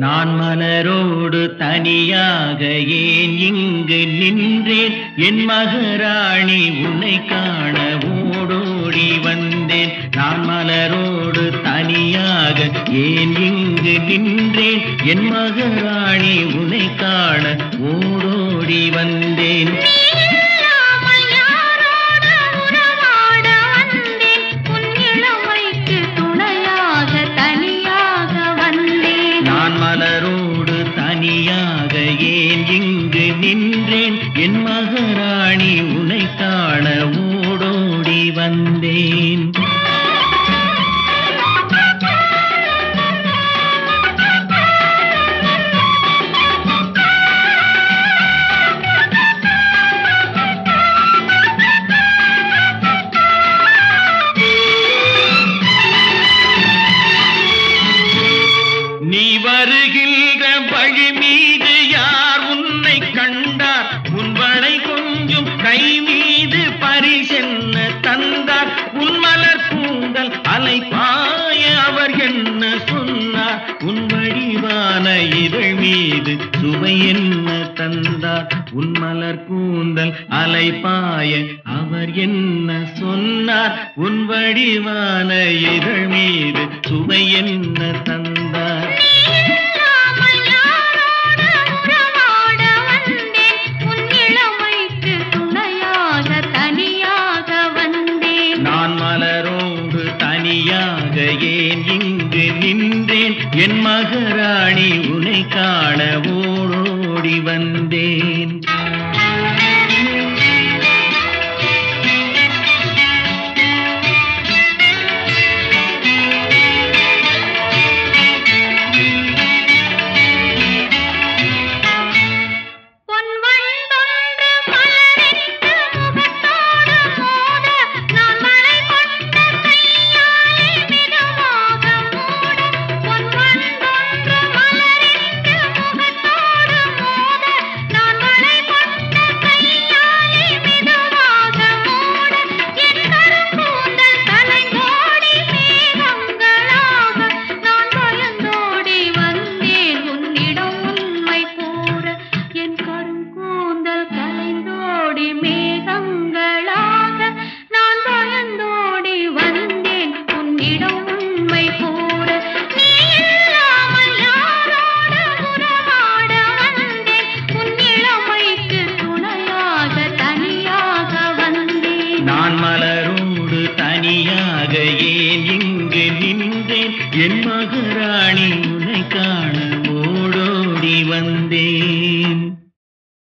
நான் மலரோடு தனியாக ஏன் இங்கு நின்றேன்? என் மகராணி உன்னை காண ஓடோடி வந்தேன். நான் மலரோடு தனியாக ஏன் இங்கு நின்றேன்? என் மகராணி உன்னை காண ஓடோடி வந்தேன். தனியாக ஏன் இங்கு நின்றேன். என் மகராணி உனை காண ஓடோடி வந்தேன். கண்டார் உன்வளை கொஞ்சம் கை மீது பரிசென்ன தந்தார். உன்மலர் கூந்தல் அலை பாய அவர் என்ன சொன்னார்? உன்வடிவான இதழ் மீது சுவை என்ன தந்தார்? உன்மலர் கூந்தல் அலை பாய அவர் என்ன சொன்னார்? உன்வடிவான இதழ் மீது சுவை என்ன தந்தார்? தனியாக இங்கு நின்றேன் என் மகராணி உனை காண ஓடோடி வந்தேன். என் மகராணி உன்னை காண ஓடோடி வந்தேன்.